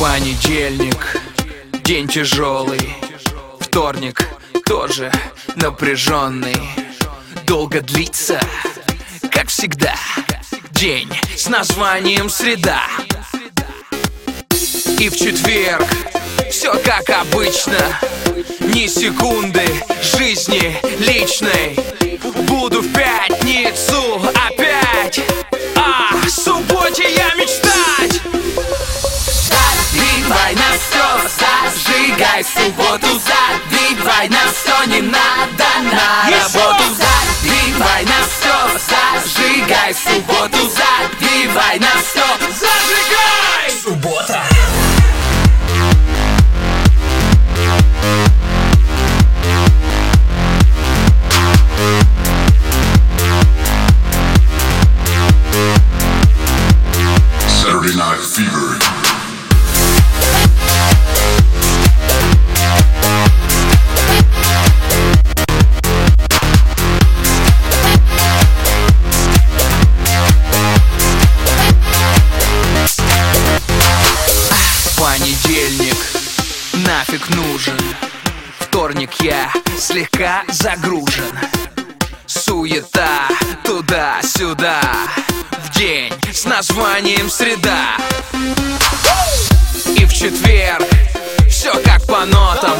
Понедельник, день тяжелый. Вторник, тоже напряженный. Долго длится, как всегда. День с названием «Среда» И в четверг все как обычно. Ни секунды жизни личной. Буду в пятницу опять. А, в субботе я зажигай субботу Забивай на все, не надо Понедельник нафиг нужен. Вторник я слегка загружен. Суета туда-сюда. В день с названием «Среда» И в четверг все как по нотам